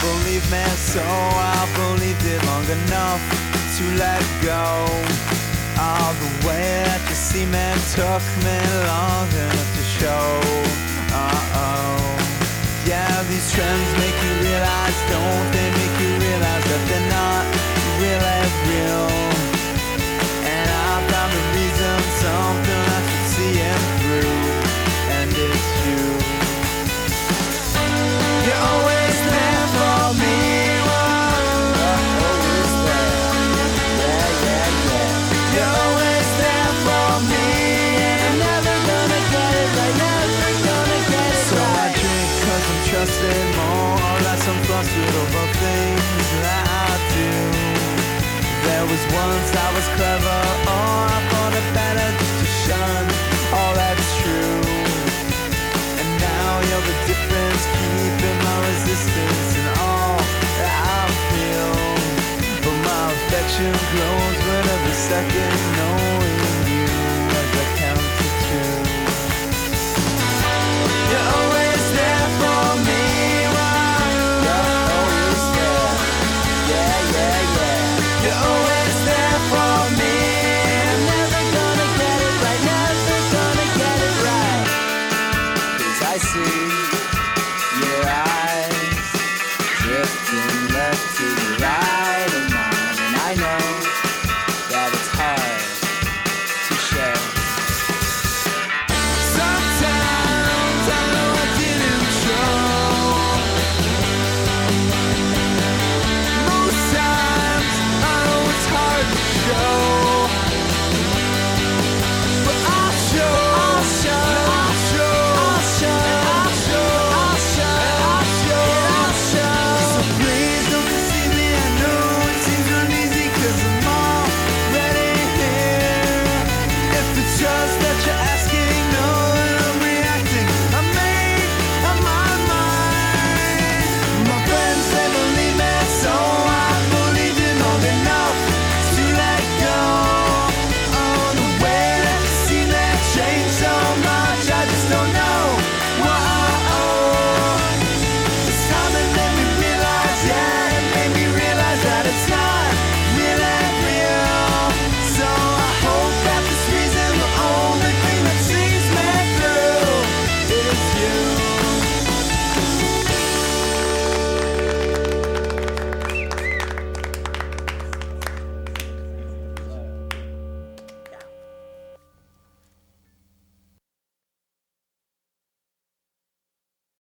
Believed me, so I believed it long enough to let go. All the way that the seaman took me long enough to show. Uh oh. Yeah, these trends make you realize don't suitable things that I do. There was once I was clever, or I thought it better just to shun all that's true. And now you're the difference, keeping my resistance and all that I feel. But my affection grows with every second, knowing. I see your eyes drifting left to the right.